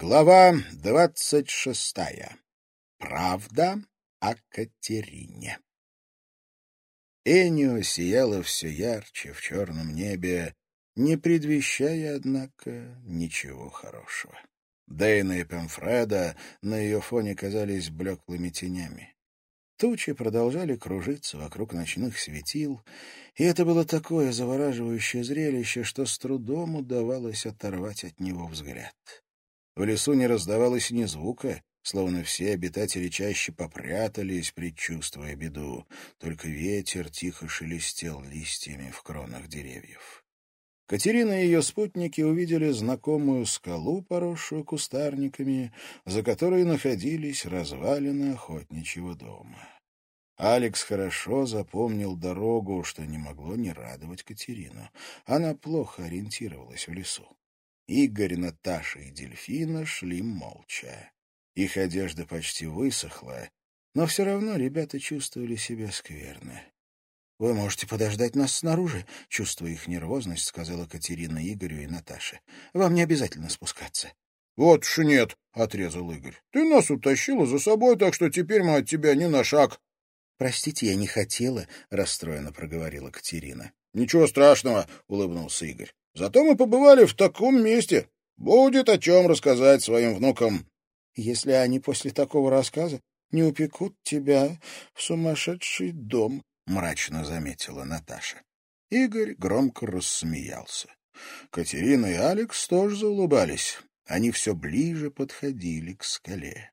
Глава двадцать шестая. Правда о Катерине. Энио сияла все ярче в черном небе, не предвещая, однако, ничего хорошего. Дейна и Пемфреда на ее фоне казались блеклыми тенями. Тучи продолжали кружиться вокруг ночных светил, и это было такое завораживающее зрелище, что с трудом удавалось оторвать от него взгляд. В лесу не раздавалось ни звука, словно все обитатели чаще попрятались, предчувствуя беду. Только ветер тихо шелестел листьями в кронах деревьев. Катерина и ее спутники увидели знакомую скалу, поросшую кустарниками, за которой находились развалины охотничьего дома. Алекс хорошо запомнил дорогу, что не могло не радовать Катерину. Она плохо ориентировалась в лесу. Игорь, Наташа и Дельфина шли молча. Их одежда почти высохла, но все равно ребята чувствовали себя скверно. — Вы можете подождать нас снаружи, — чувствуя их нервозность, сказала Катерина Игорю и Наташе. — Вам не обязательно спускаться. — Вот уж нет, — отрезал Игорь. — Ты нас утащила за собой, так что теперь мы от тебя ни на шаг. — Простите, я не хотела, — расстроенно проговорила Катерина. — Ничего страшного, — улыбнулся Игорь. Зато мы побывали в таком месте. Будет о чем рассказать своим внукам. Если они после такого рассказа не упекут тебя в сумасшедший дом, — мрачно заметила Наташа. Игорь громко рассмеялся. Катерина и Алекс тоже заулыбались. Они все ближе подходили к скале.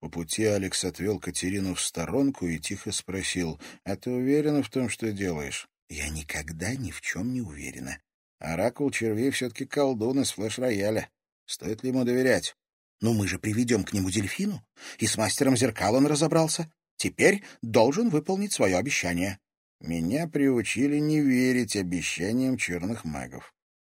По пути Алекс отвел Катерину в сторонку и тихо спросил, «А ты уверена в том, что делаешь?» «Я никогда ни в чем не уверена», Оракул червей все-таки колдун из флеш-рояля. Стоит ли ему доверять? Ну, мы же приведем к нему дельфину, и с мастером зеркал он разобрался. Теперь должен выполнить свое обещание. Меня приучили не верить обещаниям черных магов.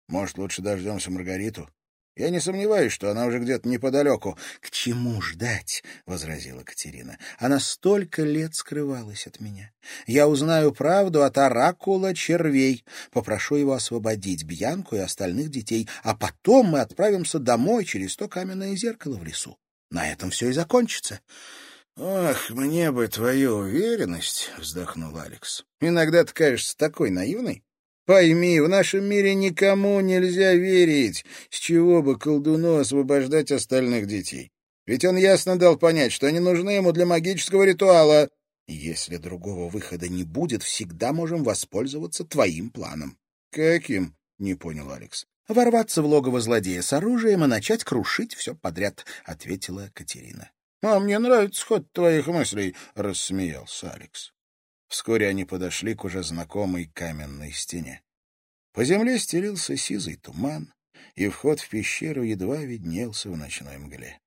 Может, лучше дождемся Маргариту? Я не сомневаюсь, что она уже где-то неподалеку. — К чему ждать? — возразила Катерина. — Она столько лет скрывалась от меня. Я узнаю правду от оракула червей. Попрошу его освободить Бьянку и остальных детей, а потом мы отправимся домой через то каменное зеркало в лесу. На этом все и закончится. — Ох, мне бы твою уверенность, — вздохнул Алекс. — Иногда ты кажешься такой наивной. Пойми, в нашем мире никому нельзя верить, с чего бы колдуну освобождать остальных детей. Ведь он ясно дал понять, что они нужны ему для магического ритуала. Если другого выхода не будет, всегда можем воспользоваться твоим планом. — Каким? — не понял Алекс. — Ворваться в логово злодея с оружием и начать крушить все подряд, — ответила Катерина. — А мне нравится ход твоих мыслей, — рассмеялся Алекс. Вскоре они подошли к уже знакомой каменной стене. По земле стелился сизый туман, и вход в пещеру едва виднелся в ночной мгле.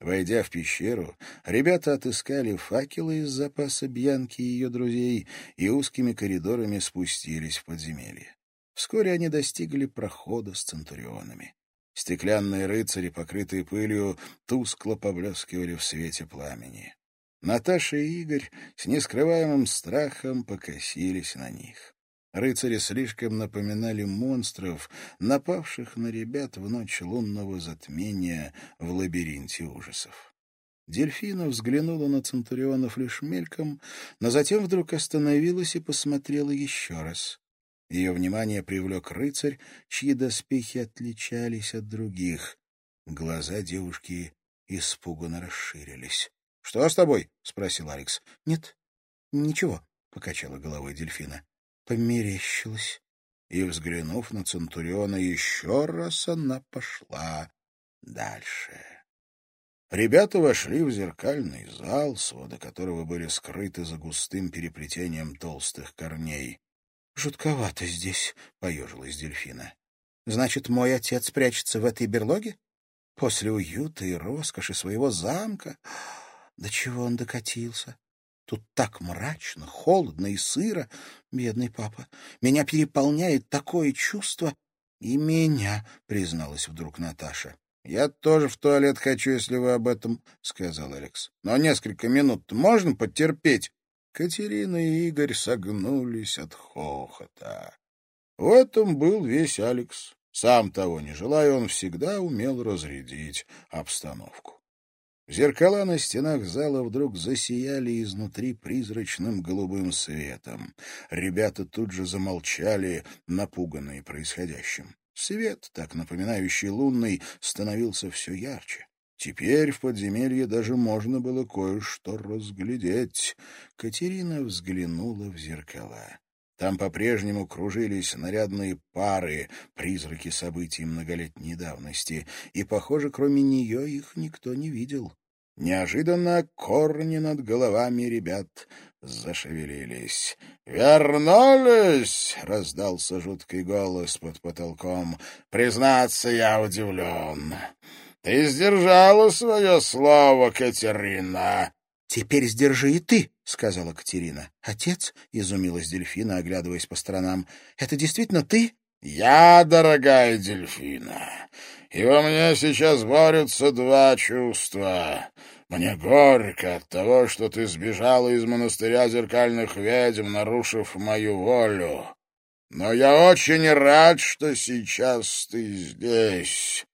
Войдя в пещеру, ребята отыскали факелы из запаса Бьянки и ее друзей и узкими коридорами спустились в подземелье. Вскоре они достигли прохода с центурионами. Стеклянные рыцари, покрытые пылью, тускло поблескивали в свете пламени. Наташа и Игорь с нескрываемым страхом покосились на них. Рыцари слишком напоминали монстров, напавших на ребят в ночь лунного затмения в лабиринте ужасов. Дельфина взглянула на Центурионов лишь мельком, но затем вдруг остановилась и посмотрела еще раз. Ее внимание привлек рыцарь, чьи доспехи отличались от других. Глаза девушки испуганно расширились. — Что с тобой? — спросил Алекс. — Нет, ничего, — покачала головой дельфина. — Померещилась. И, взглянув на Центуриона еще раз, она пошла дальше. Ребята вошли в зеркальный зал, своды которого были скрыты за густым переплетением толстых корней. — Жутковато здесь, — поежилась дельфина. — Значит, мой отец прячется в этой берлоге? После уюта и роскоши своего замка... До чего он докатился? Тут так мрачно, холодно и сыро, бедный папа. Меня переполняет такое чувство. И меня, призналась вдруг Наташа. Я тоже в туалет хочу, если вы об этом, сказал Алекс. Но несколько минут можно потерпеть. Катерина и Игорь согнулись от хохота. В этом был весь Алекс. Сам того не желая, он всегда умел разрядить обстановку. Зеркала на стенах зала вдруг засияли изнутри призрачным голубым светом. Ребята тут же замолчали, напуганные происходящим. Свет, так напоминающий лунный, становился все ярче. Теперь в подземелье даже можно было кое-что разглядеть. Катерина взглянула в зеркала. Там по-прежнему кружились нарядные пары, призраки событий многолетней давности, и, похоже, кроме нее их никто не видел. Неожиданно корни над головами ребят зашевелились. «Вернулись!» — раздался жуткий голос под потолком. «Признаться, я удивлен. Ты сдержала свое слово, Катерина!» «Теперь сдержи и ты!» — сказала Катерина. «Отец?» — изумилась дельфина, оглядываясь по сторонам. «Это действительно ты?» «Я, дорогая дельфина, и во мне сейчас борются два чувства. Мне горько от того, что ты сбежала из монастыря зеркальных ведьм, нарушив мою волю. Но я очень рад, что сейчас ты здесь.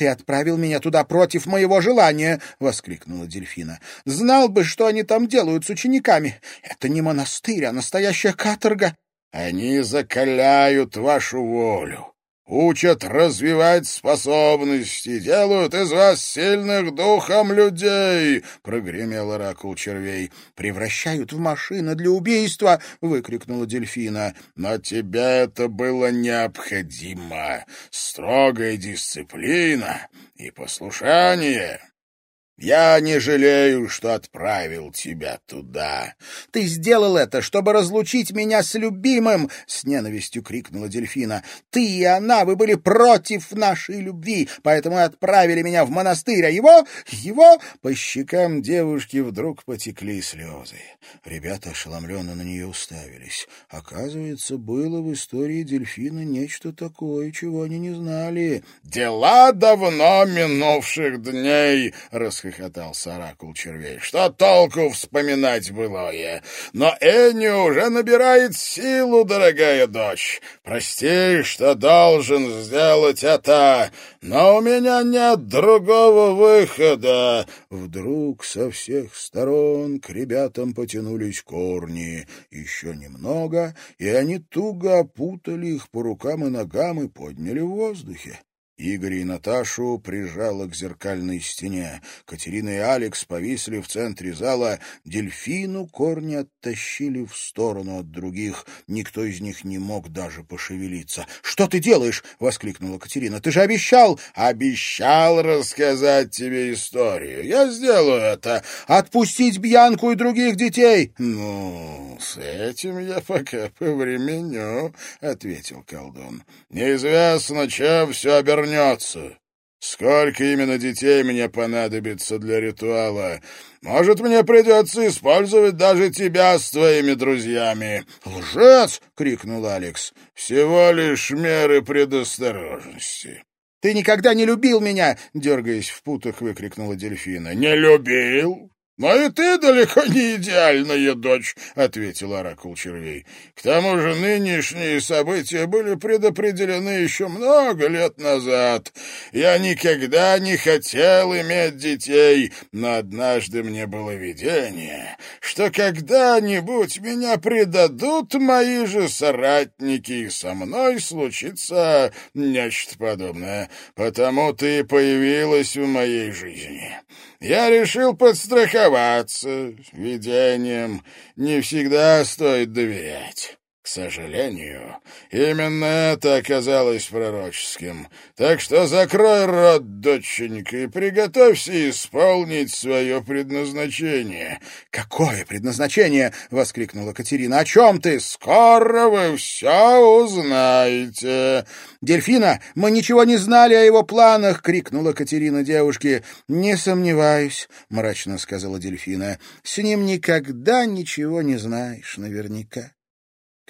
«Ты отправил меня туда против моего желания!» — воскликнула дельфина. «Знал бы, что они там делают с учениками! Это не монастырь, а настоящая каторга!» «Они закаляют вашу волю учат развивать способности, делают из вас сильных духом людей!» — прогремел оракул червей. «Превращают в машины для убийства!» — выкрикнула дельфина. «Но тебе это было необходимо! Строгая дисциплина и послушание!» Я не жалею, что отправил тебя туда. — Ты сделал это, чтобы разлучить меня с любимым! — с ненавистью крикнула дельфина. — Ты и она, вы были против нашей любви, поэтому отправили меня в монастырь, а его... его... По щекам девушки вдруг потекли слезы. Ребята ошеломленно на нее уставились. Оказывается, было в истории дельфина нечто такое, чего они не знали. — Дела давно минувших дней! — расхотелось расхохотался оракул червей. «Что толку вспоминать былое? Но Энни уже набирает силу, дорогая дочь. Прости, что должен сделать это, но у меня нет другого выхода». Вдруг со всех сторон к ребятам потянулись корни. Еще немного, и они туго опутали их по рукам и ногам и подняли в воздухе. Игорь и Наташу прижало к зеркальной стене. Катерина и Алекс повисли в центре зала. Дельфину корни оттащили в сторону от других. Никто из них не мог даже пошевелиться. — Что ты делаешь? — воскликнула Катерина. — Ты же обещал! — Обещал рассказать тебе историю. Я сделаю это. — Отпустить Бьянку и других детей! — Ну, с этим я пока повременю, — ответил колдун. — Неизвестно, чем все обернется вернется. Сколько именно детей мне понадобится для ритуала? Может, мне придется использовать даже тебя с твоими друзьями?» «Лжец!» — крикнул Алекс. «Всего лишь меры предосторожности». «Ты никогда не любил меня!» — дергаясь в путах, выкрикнула дельфина. «Не любил? «Но и ты далеко не идеальная дочь», — ответил оракул червей. «К тому же нынешние события были предопределены еще много лет назад. Я никогда не хотел иметь детей, но однажды мне было видение, что когда-нибудь меня предадут мои же соратники, и со мной случится нечто подобное. Потому ты и появилась в моей жизни. Я решил подстраховаться. Видением не всегда стоит доверять. К сожалению, именно это оказалось пророческим. Так что закрой рот, доченька, и приготовься исполнить свое предназначение. — Какое предназначение? — воскликнула Катерина. — О чем ты? Скоро вы все узнаете. — Дельфина, мы ничего не знали о его планах! — крикнула Катерина девушке. — Не сомневаюсь, — мрачно сказала Дельфина. — С ним никогда ничего не знаешь наверняка.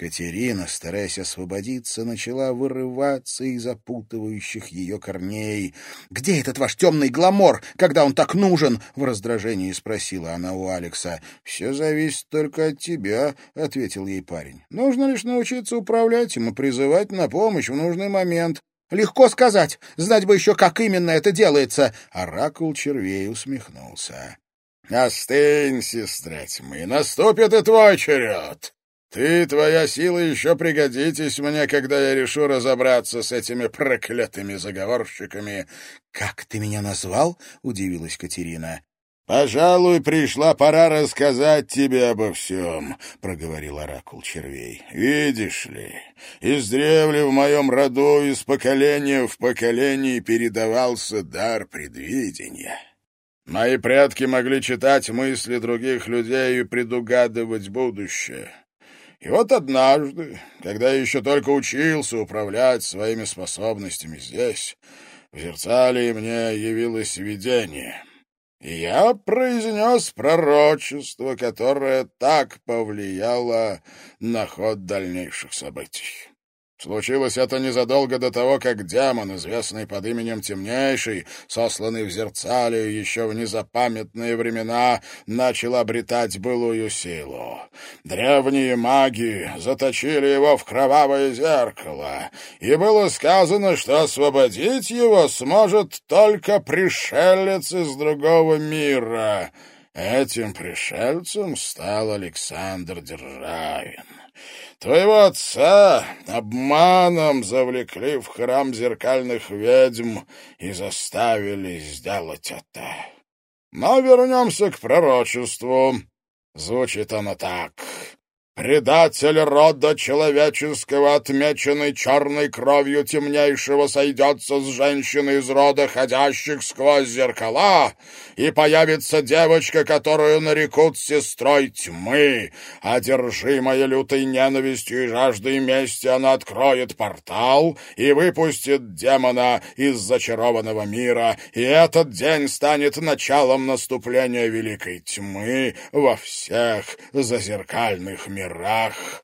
Катерина, стараясь освободиться, начала вырываться из запутывающих ее корней. «Где этот ваш темный гламор, когда он так нужен?» — в раздражении спросила она у Алекса. «Все зависит только от тебя», — ответил ей парень. «Нужно лишь научиться управлять им и призывать на помощь в нужный момент. Легко сказать. Знать бы еще, как именно это делается. Оракул червей усмехнулся. «Остынь, сестра тьмы, наступит и твой черед. Ты твоя сила еще пригодитесь мне, когда я решу разобраться с этими проклятыми заговорщиками». «Как ты меня назвал?» — удивилась Катерина. «Пожалуй, пришла пора рассказать тебе обо всем», — проговорил оракул червей. «Видишь ли, издревле в моем роду из поколения в поколение передавался дар предвидения». Мои предки могли читать мысли других людей и предугадывать будущее. И вот однажды, когда я еще только учился управлять своими способностями здесь, в зерцале мне явилось видение — и я произнес пророчество, которое так повлияло на ход дальнейших событий. Случилось это незадолго до того, как демон, известный под именем Темнейший, сосланный в Зерцалию еще в незапамятные времена, начал обретать былую силу. Древние маги заточили его в кровавое зеркало, и было сказано, что освободить его сможет только пришелец из другого мира. Этим пришельцем стал Александр Державин. Твоего отца обманом завлекли в храм зеркальных ведьм и заставили сделать это. Но вернемся к пророчеству. Звучит оно так. Предатель рода человеческого, отмеченный черной кровью темнейшего, сойдется с женщиной из рода ходящих сквозь зеркала, и появится девочка, которую нарекут сестрой тьмы. Одержимая лютой ненавистью и жаждой мести, она откроет портал и выпустит демона из зачарованного мира, и этот день станет началом наступления великой тьмы во всех зазеркальных мирах мирах.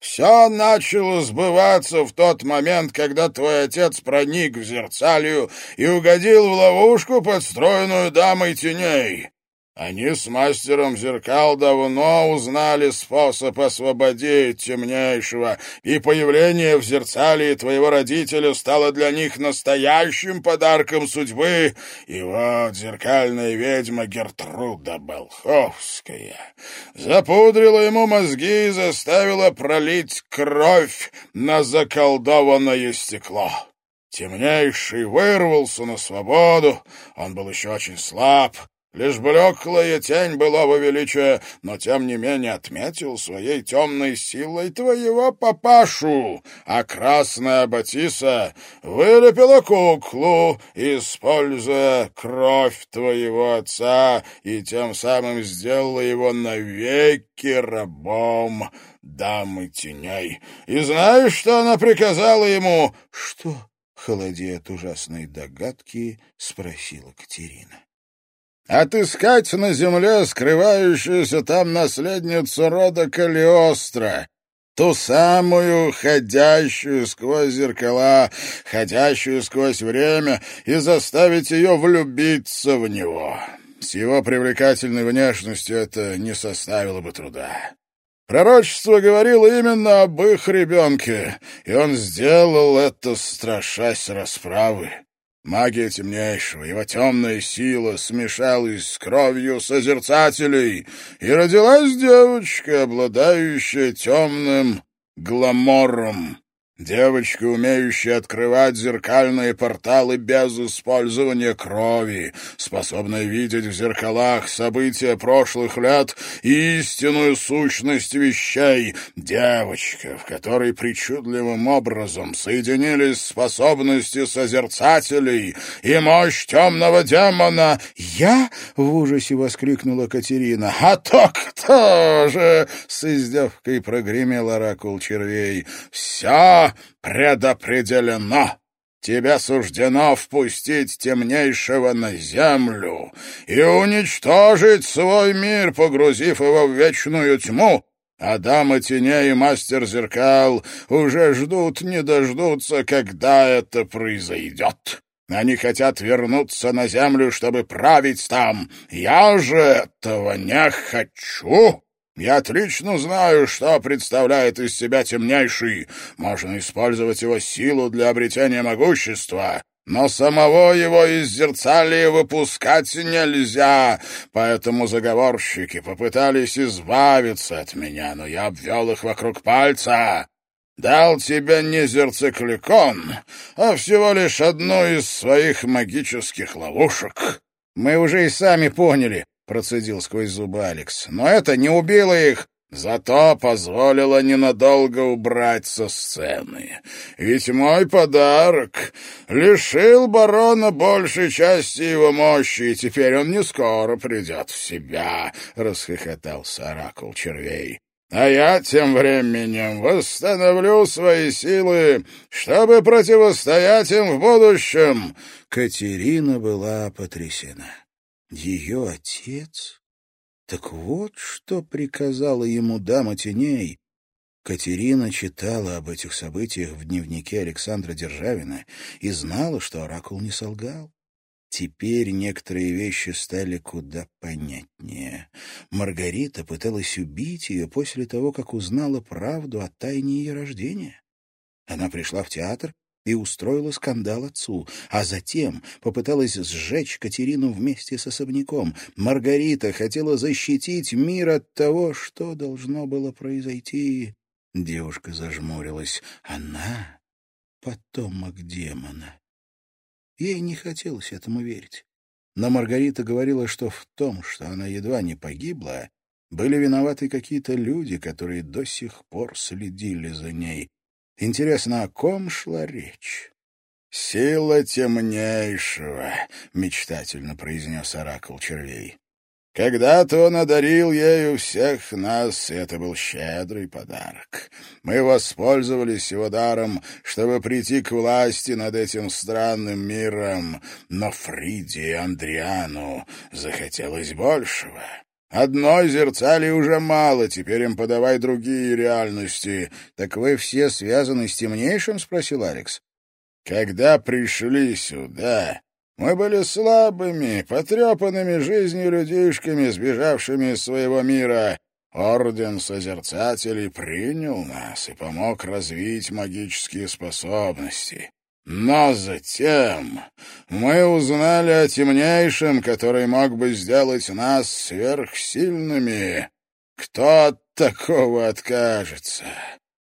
Все начало сбываться в тот момент, когда твой отец проник в зерцалию и угодил в ловушку, подстроенную дамой теней. Они с мастером зеркал давно узнали способ освободить темнейшего, и появление в зерцале твоего родителя стало для них настоящим подарком судьбы. И вот зеркальная ведьма Гертруда Болховская запудрила ему мозги и заставила пролить кровь на заколдованное стекло. Темнейший вырвался на свободу, он был еще очень слаб, Лишь блеклая тень былого величия, но тем не менее отметил своей темной силой твоего папашу, а красная Батиса вылепила куклу, используя кровь твоего отца, и тем самым сделала его навеки рабом дамы теней. И знаешь, что она приказала ему? — Что? — холодея от ужасной догадки, спросила Катерина отыскать на земле скрывающуюся там наследницу рода Калиостро, ту самую, ходящую сквозь зеркала, ходящую сквозь время, и заставить ее влюбиться в него. С его привлекательной внешностью это не составило бы труда. Пророчество говорило именно об их ребенке, и он сделал это, страшась расправы. Магия темнейшего, его темная сила смешалась с кровью созерцателей, и родилась девочка, обладающая темным гламором. Девочка, умеющая открывать зеркальные порталы без использования крови, способная видеть в зеркалах события прошлых лет и истинную сущность вещей. Девочка, в которой причудливым образом соединились способности созерцателей и мощь темного демона. «Я?» — в ужасе воскликнула Катерина. «А то кто же?» — с издевкой прогремел оракул червей. «Все!» Предопределено. Тебе суждено впустить темнейшего на землю и уничтожить свой мир, погрузив его в вечную тьму. Адам и теней и мастер зеркал уже ждут, не дождутся, когда это произойдет. Они хотят вернуться на землю, чтобы править там. Я же этого не хочу. Я отлично знаю, что представляет из себя темнейший. Можно использовать его силу для обретения могущества, но самого его из зерцалии выпускать нельзя, поэтому заговорщики попытались избавиться от меня, но я обвел их вокруг пальца. Дал тебе не зерцекликон, а всего лишь одну из своих магических ловушек. Мы уже и сами поняли, — процедил сквозь зубы Алекс. «Но это не убило их, зато позволило ненадолго убрать со сцены. Ведь мой подарок лишил барона большей части его мощи, и теперь он не скоро придет в себя», — расхохотался оракул червей. «А я тем временем восстановлю свои силы, чтобы противостоять им в будущем». Катерина была потрясена. Ее отец? Так вот, что приказала ему дама теней. Катерина читала об этих событиях в дневнике Александра Державина и знала, что Оракул не солгал. Теперь некоторые вещи стали куда понятнее. Маргарита пыталась убить ее после того, как узнала правду о тайне ее рождения. Она пришла в театр и устроила скандал отцу, а затем попыталась сжечь Катерину вместе с особняком. Маргарита хотела защитить мир от того, что должно было произойти. Девушка зажмурилась. Она — потомок демона. Ей не хотелось этому верить. Но Маргарита говорила, что в том, что она едва не погибла, были виноваты какие-то люди, которые до сих пор следили за ней. Интересно, о ком шла речь? «Сила темнейшего», — мечтательно произнес оракул червей. «Когда-то он одарил ею всех нас, и это был щедрый подарок. Мы воспользовались его даром, чтобы прийти к власти над этим странным миром, но Фриде и Андриану захотелось большего». Одной зерцали уже мало, теперь им подавай другие реальности. Так вы все связаны с темнейшим? — спросил Алекс. Когда пришли сюда, мы были слабыми, потрепанными жизнью людишками, сбежавшими из своего мира. Орден Созерцателей принял нас и помог развить магические способности. Но затем мы узнали о темнейшем, который мог бы сделать нас сверхсильными. Кто от такого откажется?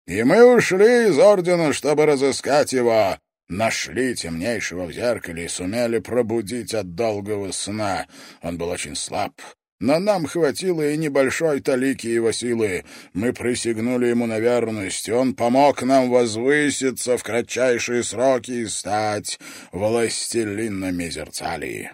И мы ушли из Ордена, чтобы разыскать его. Нашли темнейшего в зеркале и сумели пробудить от долгого сна. Он был очень слаб, но нам хватило и небольшой талики его силы. Мы присягнули ему на верность, он помог нам возвыситься в кратчайшие сроки и стать властелинами Зерцалии.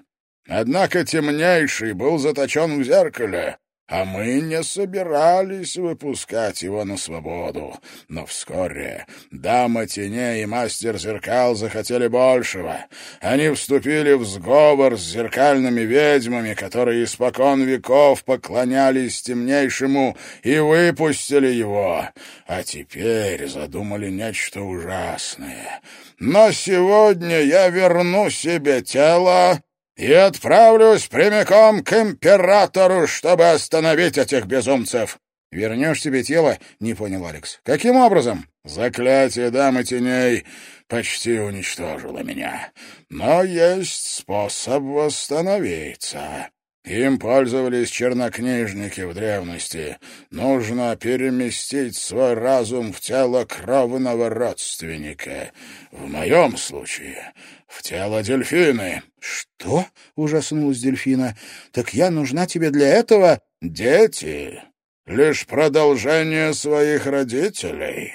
Однако темнейший был заточен в зеркале, а мы не собирались выпускать его на свободу. Но вскоре дама теней и мастер зеркал захотели большего. Они вступили в сговор с зеркальными ведьмами, которые испокон веков поклонялись темнейшему и выпустили его. А теперь задумали нечто ужасное. Но сегодня я верну себе тело и отправлюсь прямиком к императору, чтобы остановить этих безумцев. Вернешь себе тело? Не понял Алекс. Каким образом? Заклятие дамы теней почти уничтожило меня. Но есть способ восстановиться. Им пользовались чернокнижники в древности. Нужно переместить свой разум в тело кровного родственника. В моем случае в тело дельфины. Что? ужаснулась дельфина. Так я нужна тебе для этого? Дети лишь продолжение своих родителей.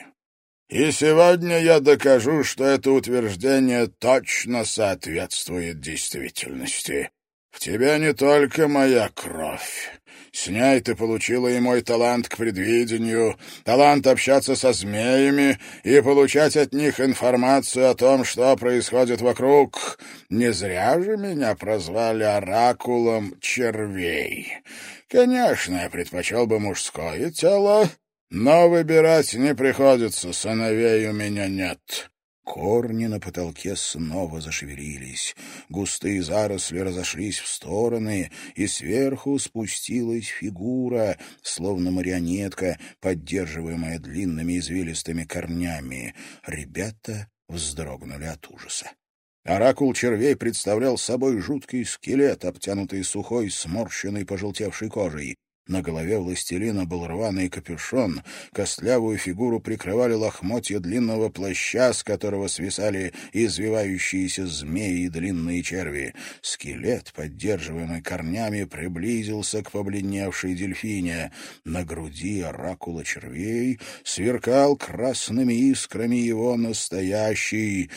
И сегодня я докажу, что это утверждение точно соответствует действительности. В тебе не только моя кровь. С ней ты получила и мой талант к предвидению, талант общаться со змеями и получать от них информацию о том, что происходит вокруг. Не зря же меня прозвали оракулом червей. Конечно, я предпочел бы мужское тело, но выбирать не приходится, сыновей у меня нет. Корни на потолке снова зашевелились. Густые заросли разошлись в стороны, и сверху спустилась фигура, словно марионетка, поддерживаемая длинными извилистыми корнями. Ребята вздрогнули от ужаса. Оракул червей представлял собой жуткий скелет, обтянутый сухой, сморщенной, пожелтевшей кожей. На голове властелина был рваный капюшон, костлявую фигуру прикрывали лохмотья длинного плаща, с которого свисали извивающиеся змеи и длинные черви. Скелет, поддерживаемый корнями, приблизился к побледневшей дельфине. На груди оракула червей сверкал красными искрами его настоящий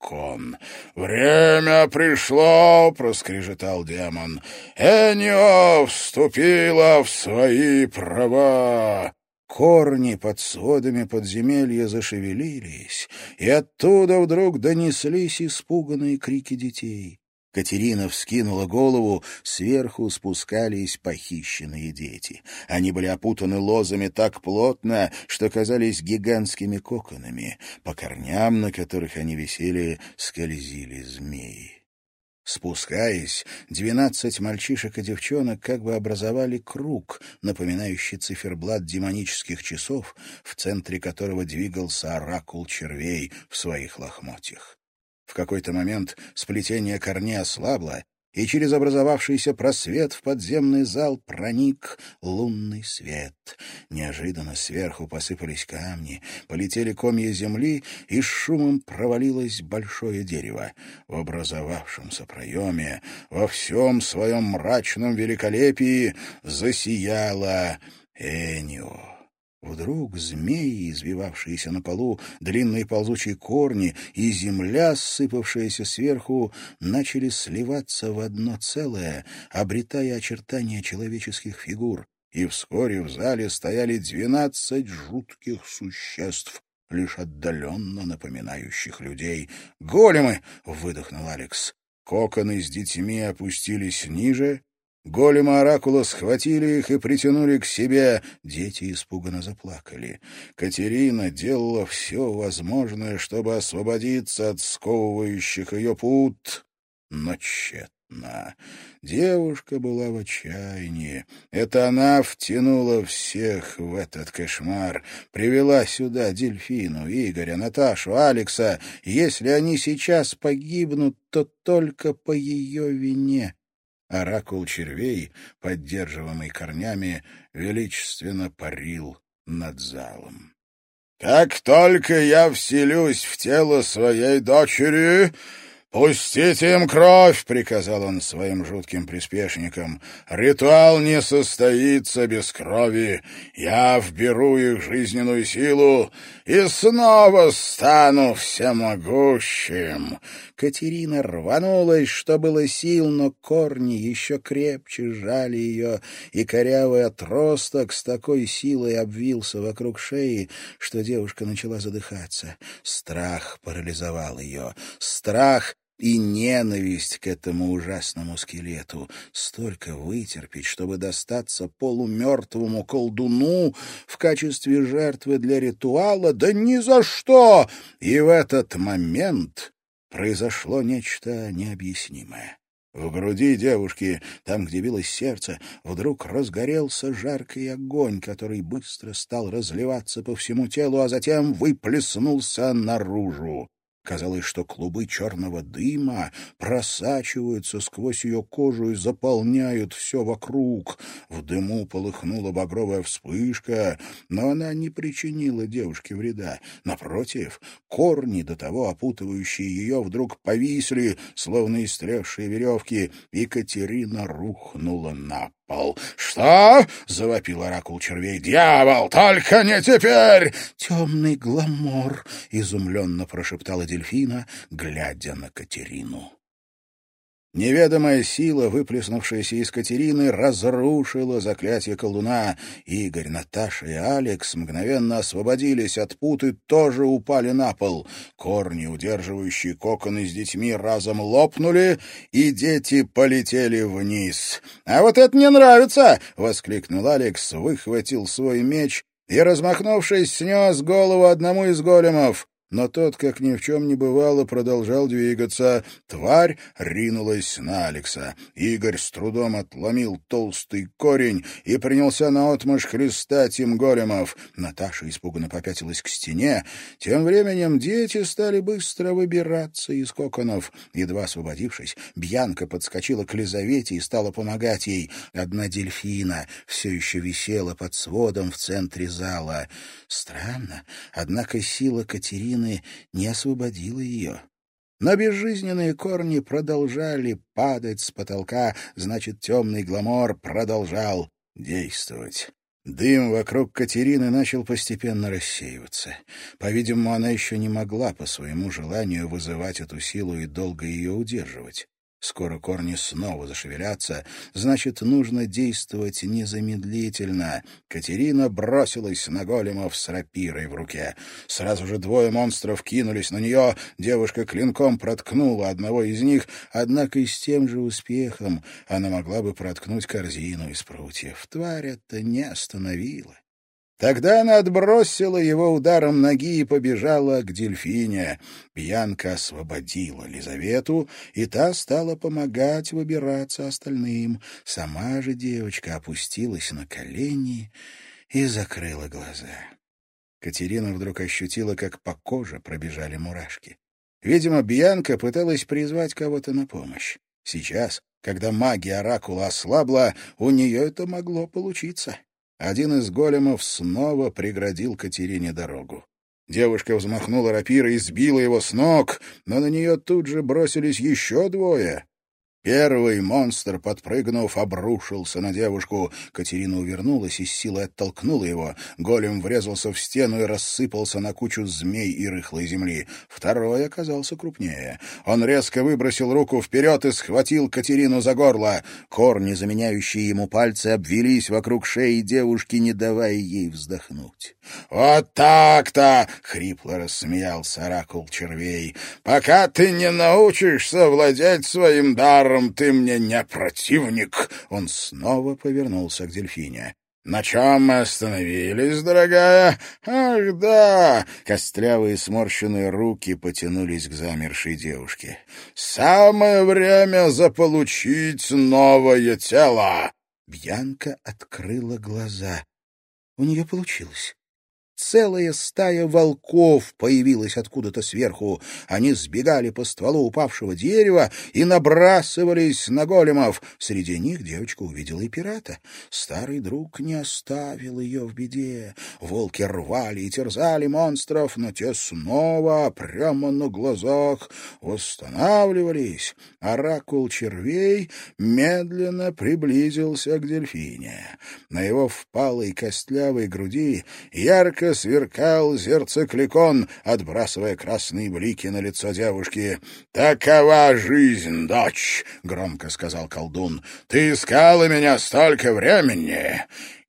зерцекликон. «Время пришло!» — проскрежетал демон. «Эниов!» вступила в свои права. Корни под сводами подземелья зашевелились, и оттуда вдруг донеслись испуганные крики детей. Катерина вскинула голову, сверху спускались похищенные дети. Они были опутаны лозами так плотно, что казались гигантскими коконами. По корням, на которых они висели, скользили змеи. Спускаясь, двенадцать мальчишек и девчонок как бы образовали круг, напоминающий циферблат демонических часов, в центре которого двигался оракул червей в своих лохмотьях. В какой-то момент сплетение корней ослабло, и через образовавшийся просвет в подземный зал проник лунный свет. Неожиданно сверху посыпались камни, полетели комья земли, и с шумом провалилось большое дерево. В образовавшемся проеме, во всем своем мрачном великолепии засияла Энио. Вдруг змеи, извивавшиеся на полу, длинные ползучие корни и земля, сыпавшаяся сверху, начали сливаться в одно целое, обретая очертания человеческих фигур. И вскоре в зале стояли двенадцать жутких существ, лишь отдаленно напоминающих людей. «Големы!» — выдохнул Алекс. Коконы с детьми опустились ниже, Голема оракула схватили их и притянули к себе. Дети испуганно заплакали. Катерина делала все возможное, чтобы освободиться от сковывающих ее пут, но тщетно. Девушка была в отчаянии. Это она втянула всех в этот кошмар, привела сюда дельфину, Игоря, Наташу, Алекса. Если они сейчас погибнут, то только по ее вине. Оракул червей, поддерживаемый корнями, величественно парил над залом. «Как только я вселюсь в тело своей дочери, «Пустите им кровь!» — приказал он своим жутким приспешникам. «Ритуал не состоится без крови. Я вберу их жизненную силу и снова стану всемогущим!» Катерина рванулась, что было сил, но корни еще крепче сжали ее, и корявый отросток с такой силой обвился вокруг шеи, что девушка начала задыхаться. Страх парализовал ее. Страх и ненависть к этому ужасному скелету. Столько вытерпеть, чтобы достаться полумертвому колдуну в качестве жертвы для ритуала? Да ни за что! И в этот момент произошло нечто необъяснимое. В груди девушки, там, где билось сердце, вдруг разгорелся жаркий огонь, который быстро стал разливаться по всему телу, а затем выплеснулся наружу. Казалось, что клубы черного дыма просачиваются сквозь ее кожу и заполняют все вокруг. В дыму полыхнула багровая вспышка, но она не причинила девушке вреда. Напротив, корни, до того опутывающие ее, вдруг повисли, словно истревшие веревки, и Катерина рухнула на пол. «Что?» — завопил оракул червей. «Дьявол! Только не теперь!» «Темный гламор!» — изумленно прошептала дельфина, глядя на Катерину. Неведомая сила, выплеснувшаяся из Катерины, разрушила заклятие колдуна. Игорь, Наташа и Алекс мгновенно освободились от пут и тоже упали на пол. Корни, удерживающие коконы с детьми, разом лопнули, и дети полетели вниз. «А вот это мне нравится!» — воскликнул Алекс, выхватил свой меч и, размахнувшись, снес голову одному из големов. Но тот, как ни в чем не бывало, продолжал двигаться. Тварь ринулась на Алекса. Игорь с трудом отломил толстый корень и принялся наотмашь хлестать им големов. Наташа испуганно попятилась к стене. Тем временем дети стали быстро выбираться из коконов. Едва освободившись, Бьянка подскочила к Лизавете и стала помогать ей. Одна дельфина все еще висела под сводом в центре зала. Странно, однако сила Катерины не освободила ее. Но безжизненные корни продолжали падать с потолка, значит, темный гламор продолжал действовать. Дым вокруг Катерины начал постепенно рассеиваться. По-видимому, она еще не могла по своему желанию вызывать эту силу и долго ее удерживать. Скоро корни снова зашевелятся, значит, нужно действовать незамедлительно. Катерина бросилась на големов с рапирой в руке. Сразу же двое монстров кинулись на нее, девушка клинком проткнула одного из них, однако и с тем же успехом она могла бы проткнуть корзину из прутьев. Тварь это не остановила. Тогда она отбросила его ударом ноги и побежала к дельфине. Пьянка освободила Лизавету, и та стала помогать выбираться остальным. Сама же девочка опустилась на колени и закрыла глаза. Катерина вдруг ощутила, как по коже пробежали мурашки. Видимо, Бьянка пыталась призвать кого-то на помощь. Сейчас, когда магия Оракула ослабла, у нее это могло получиться. Один из големов снова преградил Катерине дорогу. Девушка взмахнула рапирой и сбила его с ног, но на нее тут же бросились еще двое. Первый монстр, подпрыгнув, обрушился на девушку. Катерина увернулась и с силой оттолкнула его. Голем врезался в стену и рассыпался на кучу змей и рыхлой земли. Второй оказался крупнее. Он резко выбросил руку вперед и схватил Катерину за горло. Корни, заменяющие ему пальцы, обвелись вокруг шеи девушки, не давая ей вздохнуть. «Вот так-то!» — хрипло рассмеялся оракул червей. «Пока ты не научишься владеть своим даром, ты мне не противник!» Он снова повернулся к дельфине. «На чем мы остановились, дорогая? Ах, да!» Костлявые сморщенные руки потянулись к замершей девушке. «Самое время заполучить новое тело!» Бьянка открыла глаза. У нее получилось. Целая стая волков появилась откуда-то сверху. Они сбегали по стволу упавшего дерева и набрасывались на големов. Среди них девочка увидела и пирата. Старый друг не оставил ее в беде. Волки рвали и терзали монстров, но те снова прямо на глазах восстанавливались. Оракул червей медленно приблизился к дельфине. На его впалой костлявой груди ярко сверкал зерцекликон, отбрасывая красные блики на лицо девушки. «Такова жизнь, дочь!» — громко сказал колдун. «Ты искала меня столько времени!»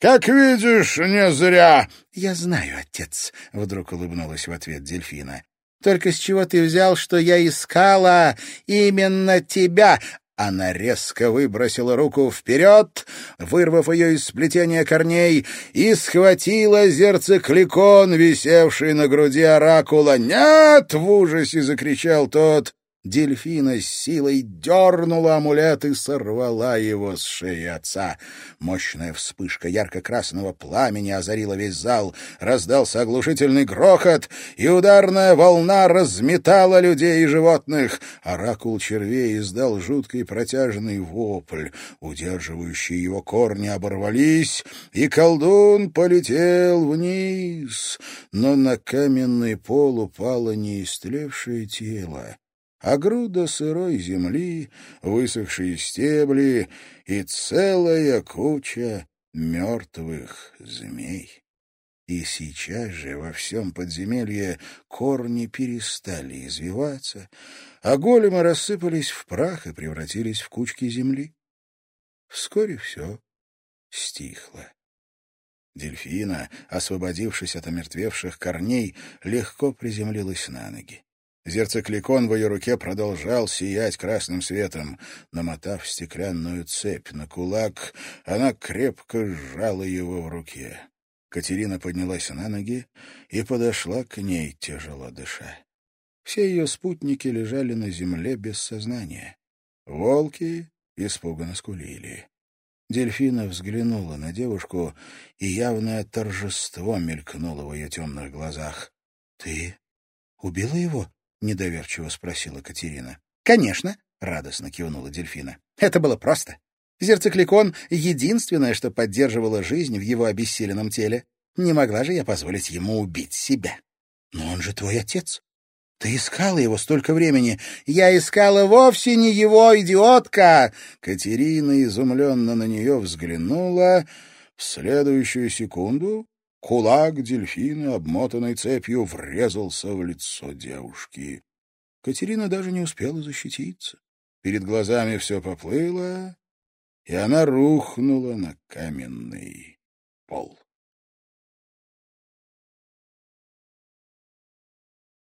Как видишь, не зря. Я знаю, отец, вдруг улыбнулась в ответ дельфина. Только с чего ты взял, что я искала именно тебя? Она резко выбросила руку вперед, вырвав ее из сплетения корней, и схватила зерцекликон, висевший на груди оракула. «Нет!» — в ужасе закричал тот. Дельфина с силой дернула амулет и сорвала его с шеи отца. Мощная вспышка ярко-красного пламени озарила весь зал. Раздался оглушительный грохот, и ударная волна разметала людей и животных. Оракул червей издал жуткий протяжный вопль. Удерживающие его корни оборвались, и колдун полетел вниз. Но на каменный пол упало неистлевшее тело а груда сырой земли, высохшие стебли и целая куча мертвых змей. И сейчас же во всем подземелье корни перестали извиваться, а големы рассыпались в прах и превратились в кучки земли. Вскоре все стихло. Дельфина, освободившись от омертвевших корней, легко приземлилась на ноги. Зерцекликон в ее руке продолжал сиять красным светом. Намотав стеклянную цепь на кулак, она крепко сжала его в руке. Катерина поднялась на ноги и подошла к ней, тяжело дыша. Все ее спутники лежали на земле без сознания. Волки испуганно скулили. Дельфина взглянула на девушку, и явное торжество мелькнуло в ее темных глазах. — Ты убила его? — недоверчиво спросила Катерина. — Конечно, — радостно кивнула дельфина. — Это было просто. Зерцикликон — единственное, что поддерживало жизнь в его обессиленном теле. Не могла же я позволить ему убить себя. Но он же твой отец. Ты искала его столько времени. Я искала вовсе не его, идиотка! Катерина изумленно на нее взглянула. В следующую секунду кулак дельфина, обмотанный цепью, врезался в лицо девушки. Катерина даже не успела защититься. Перед глазами все поплыло, и она рухнула на каменный пол.